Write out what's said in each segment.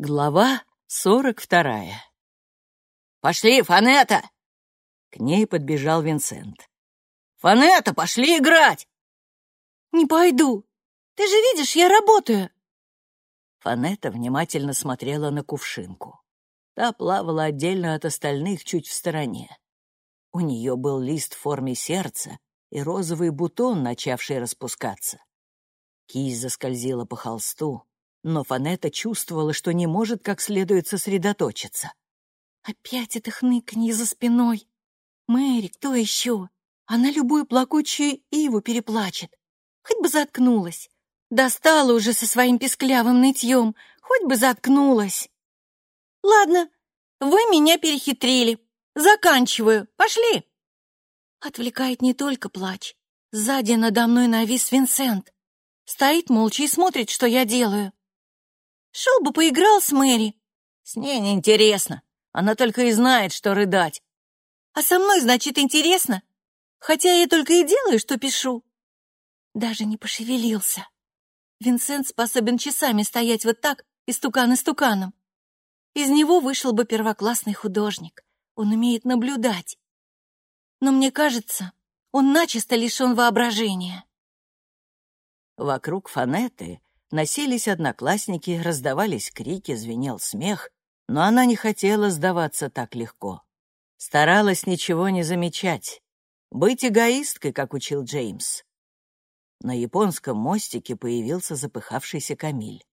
Глава сорок вторая. «Пошли, Фанета!» К ней подбежал Винсент. «Фанета, пошли играть!» «Не пойду. Ты же видишь, я работаю!» Фанета внимательно смотрела на кувшинку. Та плавала отдельно от остальных чуть в стороне. У нее был лист в форме сердца и розовый бутон, начавший распускаться. Кисть заскользила по холсту, но Фанета чувствовала, что не может как следует сосредоточиться. «Опять это хныканье за спиной! Мэри, кто еще? Она любую плакучую иву переплачет. Хоть бы заткнулась. Достала уже со своим песклявым нытьем. Хоть бы заткнулась. Ладно, вы меня перехитрили. Заканчиваю. Пошли!» Отвлекает не только плач. Сзади надо мной навис Винсент. Стоит молча и смотрит, что я делаю. Шел бы поиграл с Мэри. С ней неинтересно. Она только и знает, что рыдать. А со мной, значит, интересно. Хотя я только и делаю, что пишу. Даже не пошевелился. Винсент способен часами стоять вот так, истукан истуканом. Из него вышел бы первоклассный художник. Он умеет наблюдать. Но мне кажется, он начисто лишен воображения. Вокруг Фанеты Носились одноклассники, раздавались крики, звенел смех, но она не хотела сдаваться так легко. Старалась ничего не замечать, быть эгоисткой, как учил Джеймс. На японском мостике появился запыхавшийся Камиль.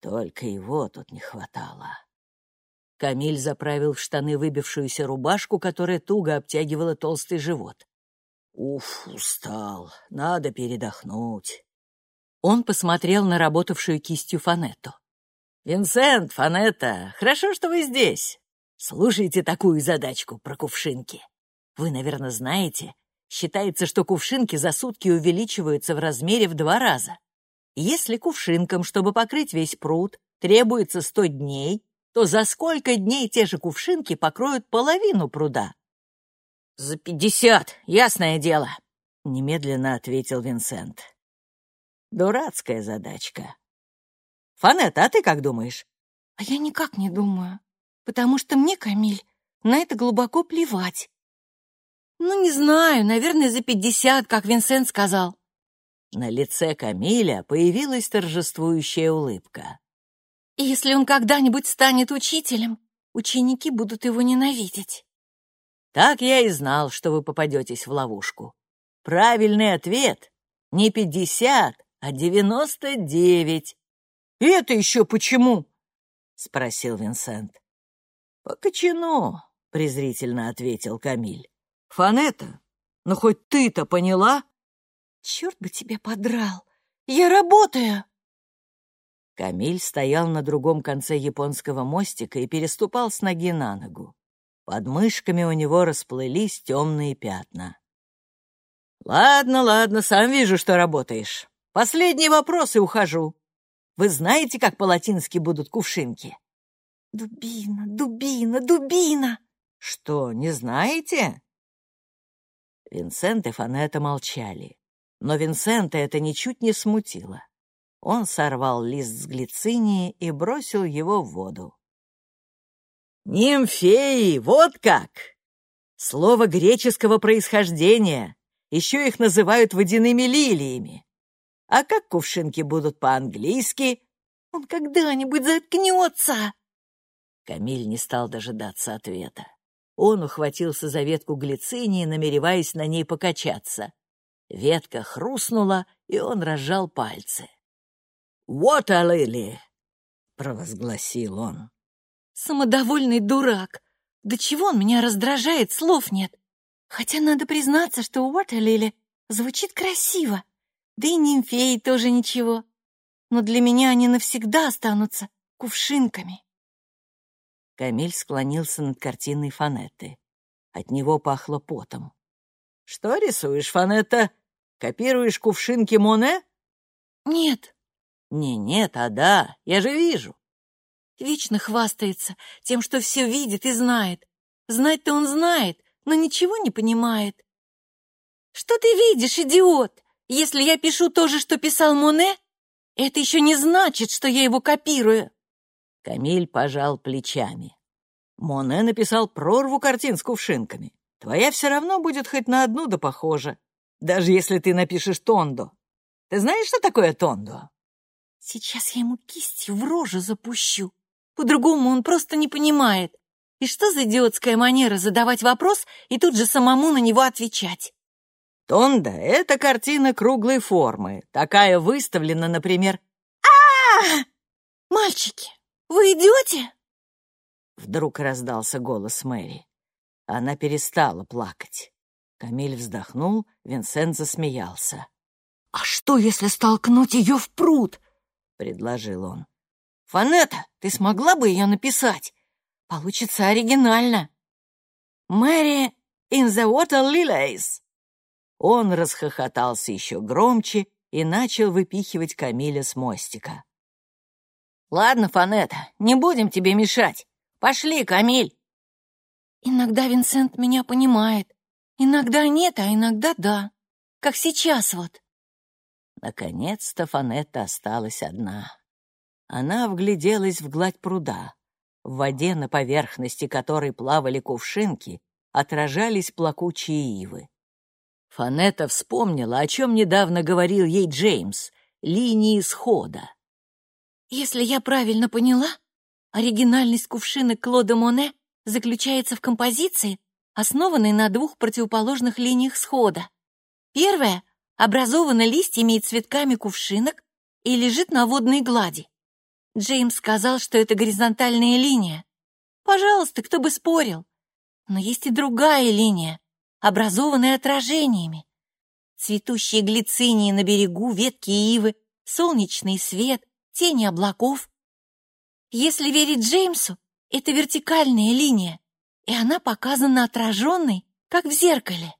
Только его тут не хватало. Камиль заправил в штаны выбившуюся рубашку, которая туго обтягивала толстый живот. «Уф, устал, надо передохнуть». Он посмотрел на работавшую кистью Фанетту. «Винсент, Фанетта, хорошо, что вы здесь. Слушайте такую задачку про кувшинки. Вы, наверное, знаете, считается, что кувшинки за сутки увеличиваются в размере в два раза. Если кувшинкам, чтобы покрыть весь пруд, требуется сто дней, то за сколько дней те же кувшинки покроют половину пруда? «За пятьдесят, ясное дело», — немедленно ответил Винсент. Дурацкая задачка. Фанета, а ты как думаешь? А я никак не думаю, потому что мне, Камиль, на это глубоко плевать. Ну, не знаю, наверное, за пятьдесят, как Винсент сказал. На лице Камиля появилась торжествующая улыбка. И если он когда-нибудь станет учителем, ученики будут его ненавидеть. Так я и знал, что вы попадетесь в ловушку. Правильный ответ — не пятьдесят, а девяносто девять. И это еще почему? — спросил Винсент. — По кочану, — презрительно ответил Камиль. — Фанета, ну хоть ты-то поняла? — Черт бы тебя подрал! Я работаю! Камиль стоял на другом конце японского мостика и переступал с ноги на ногу. Под мышками у него расплылись темные пятна. «Ладно, ладно, сам вижу, что работаешь. Последний вопрос и ухожу. Вы знаете, как по-латински будут кувшинки? Дубина, дубина, дубина. Что, не знаете? Винсент и Фанета молчали. Но Винсента это ничуть не смутило. Он сорвал лист с глицинии и бросил его в воду. «Нимфеи, вот как! Слово греческого происхождения. Еще их называют водяными лилиями. А как кувшинки будут по-английски? Он когда-нибудь заткнется!» Камиль не стал дожидаться ответа. Он ухватился за ветку глицинии, намереваясь на ней покачаться. Ветка хрустнула, и он разжал пальцы. «Вот а Лили!» — провозгласил он. «Самодовольный дурак! Да чего он меня раздражает, слов нет! Хотя надо признаться, что «What a Lily» звучит красиво. Да и нимфеи тоже ничего. Но для меня они навсегда останутся кувшинками. Камиль склонился над картиной Фанетты. От него пахло потом. «Что рисуешь, Фанетта? Копируешь кувшинки Моне?» «Нет». «Не нет, а да, я же вижу». Вечно хвастается тем, что все видит и знает. Знать-то он знает, но ничего не понимает. «Что ты видишь, идиот? Если я пишу то же, что писал Моне, это еще не значит, что я его копирую. Камиль пожал плечами. Моне написал прорву картин с кувшинками. Твоя все равно будет хоть на одну да похожа, даже если ты напишешь тондо. Ты знаешь, что такое тондо? Сейчас я ему кистью в рожу запущу. По-другому он просто не понимает. И что за идиотская манера задавать вопрос и тут же самому на него отвечать? Тонда — это картина круглой формы. Такая выставлена, например... а, Мальчики, вы идете? Вдруг раздался голос Мэри. Она перестала плакать. Камиль вздохнул, Винсент засмеялся. «А что, если столкнуть ее в пруд?» — предложил он. «Фанета, ты смогла бы ее написать? Получится оригинально. Мэри in the water lilies. Он расхохотался еще громче и начал выпихивать Камиля с мостика. «Ладно, Фанета, не будем тебе мешать. Пошли, Камиль!» «Иногда Винсент меня понимает. Иногда нет, а иногда да. Как сейчас вот». Наконец-то Фанетта осталась одна. Она вгляделась в гладь пруда. В воде, на поверхности которой плавали кувшинки, отражались плакучие ивы. Фанета вспомнила, о чем недавно говорил ей Джеймс — линии схода. «Если я правильно поняла, оригинальность кувшина Клода Моне заключается в композиции, основанной на двух противоположных линиях схода. Первая образована листьями и цветками кувшинок и лежит на водной глади. Джеймс сказал, что это горизонтальная линия. Пожалуйста, кто бы спорил. Но есть и другая линия, образованная отражениями. Цветущие глицинии на берегу, ветки ивы, солнечный свет, тени облаков. Если верить Джеймсу, это вертикальная линия, и она показана отраженной, как в зеркале.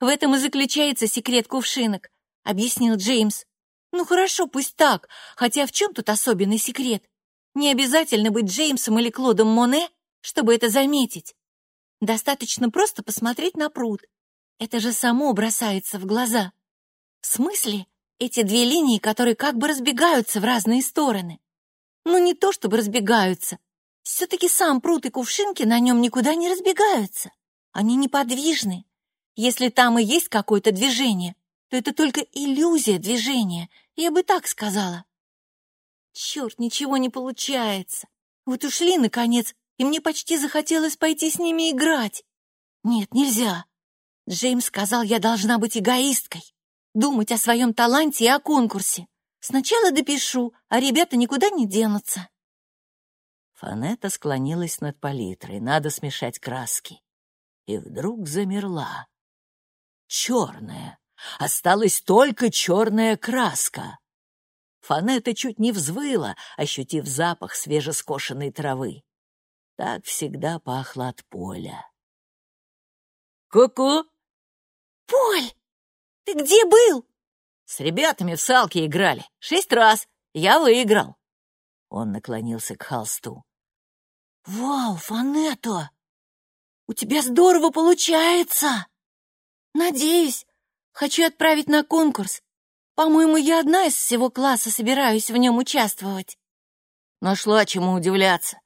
В этом и заключается секрет кувшинок, объяснил Джеймс. Ну хорошо, пусть так, хотя в чем тут особенный секрет? Не обязательно быть Джеймсом или Клодом Моне, чтобы это заметить. Достаточно просто посмотреть на пруд. Это же само бросается в глаза. В смысле, эти две линии, которые как бы разбегаются в разные стороны. Ну не то чтобы разбегаются. Все-таки сам пруд и кувшинки на нем никуда не разбегаются. Они неподвижны. Если там и есть какое-то движение, то это только иллюзия движения, я бы так сказала. Черт, ничего не получается. Вот ушли, наконец, и мне почти захотелось пойти с ними играть. Нет, нельзя. Джеймс сказал, я должна быть эгоисткой, думать о своем таланте и о конкурсе. Сначала допишу, а ребята никуда не денутся. Фанета склонилась над палитрой, надо смешать краски. И вдруг замерла. Черная, Осталась только черная краска. Фанета чуть не взвыла, ощутив запах свежескошенной травы. Так всегда пахло от поля. «Ку-ку!» «Поль, ты где был?» «С ребятами в салки играли. Шесть раз. Я выиграл». Он наклонился к холсту. «Вау, Фанета! У тебя здорово получается! Надеюсь, Хочу отправить на конкурс. По-моему, я одна из всего класса собираюсь в нем участвовать. Нашла чему удивляться.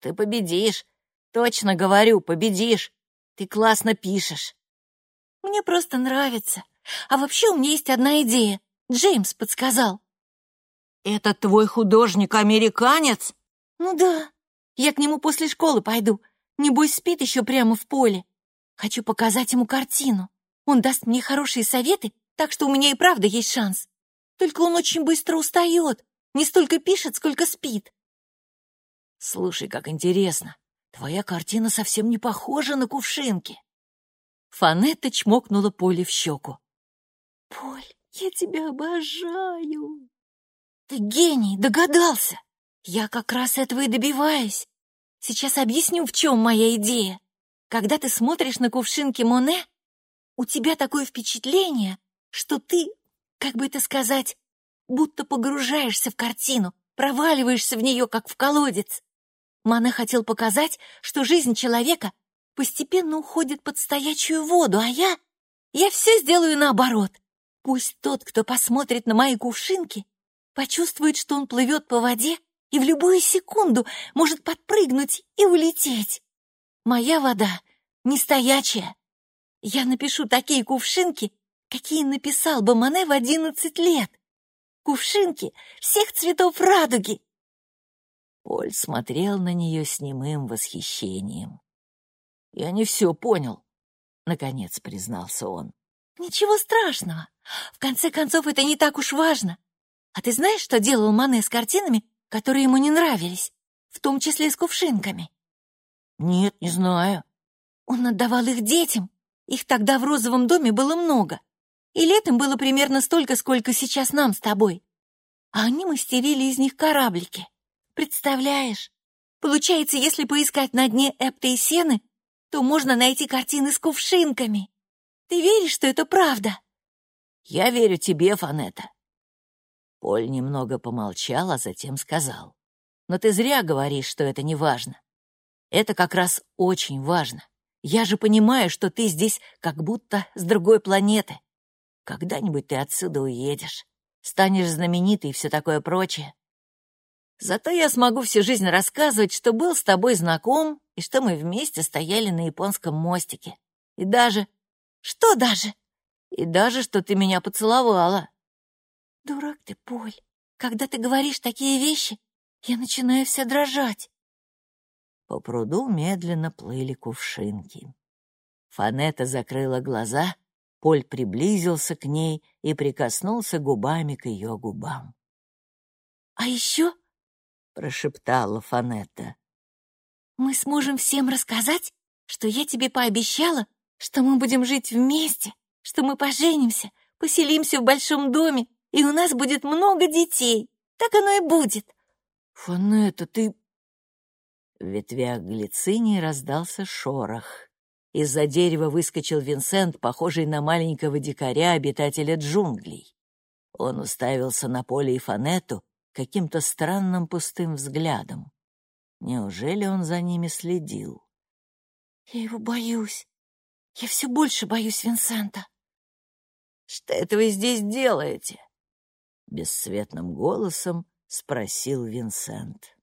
Ты победишь. Точно говорю, победишь. Ты классно пишешь. Мне просто нравится. А вообще у меня есть одна идея. Джеймс подсказал. Это твой художник-американец? Ну да. Я к нему после школы пойду. Небось, спит еще прямо в поле. Хочу показать ему картину. Он даст мне хорошие советы, так что у меня и правда есть шанс. Только он очень быстро устает, не столько пишет, сколько спит. Слушай, как интересно. Твоя картина совсем не похожа на кувшинки. Фанетта чмокнула Поле в щеку. Поль, я тебя обожаю. Ты гений, догадался. Я как раз этого и добиваюсь. Сейчас объясню, в чем моя идея. Когда ты смотришь на кувшинки Моне, у тебя такое впечатление, что ты, как бы это сказать, будто погружаешься в картину, проваливаешься в нее, как в колодец. Мане хотел показать, что жизнь человека постепенно уходит под стоячую воду, а я... Я все сделаю наоборот. Пусть тот, кто посмотрит на мои кувшинки, почувствует, что он плывет по воде и в любую секунду может подпрыгнуть и улететь. Моя вода не стоячая. Я напишу такие кувшинки, какие написал бы Мане в одиннадцать лет. Кувшинки всех цветов радуги. Поль смотрел на нее с немым восхищением. «Я не все понял», — наконец признался он. «Ничего страшного. В конце концов, это не так уж важно. А ты знаешь, что делал Мане с картинами, которые ему не нравились, в том числе с кувшинками?» «Нет, не знаю». Он отдавал их детям. Их тогда в розовом доме было много. И летом было примерно столько, сколько сейчас нам с тобой. А они мастерили из них кораблики. Представляешь? Получается, если поискать на дне Эпта и Сены, то можно найти картины с кувшинками. Ты веришь, что это правда? Я верю тебе, Фанета. Поль немного помолчал, а затем сказал. Но ты зря говоришь, что это не важно. Это как раз очень важно. Я же понимаю, что ты здесь как будто с другой планеты. Когда-нибудь ты отсюда уедешь, станешь знаменитой и все такое прочее. Зато я смогу всю жизнь рассказывать, что был с тобой знаком и что мы вместе стояли на японском мостике. И даже... Что даже? И даже, что ты меня поцеловала. Дурак ты, Поль. Когда ты говоришь такие вещи, я начинаю вся дрожать. По пруду медленно плыли кувшинки. Фанета закрыла глаза, Поль приблизился к ней и прикоснулся губами к ее губам. «А еще...» — прошептала Фанета. «Мы сможем всем рассказать, что я тебе пообещала, что мы будем жить вместе, что мы поженимся, поселимся в большом доме, и у нас будет много детей. Так оно и будет». «Фанета, ты в ветвях глицинии раздался шорох. Из-за дерева выскочил Винсент, похожий на маленького дикаря, обитателя джунглей. Он уставился на поле и фанету каким-то странным пустым взглядом. Неужели он за ними следил? «Я его боюсь. Я все больше боюсь Винсента». «Что это вы здесь делаете?» Бесцветным голосом спросил Винсент.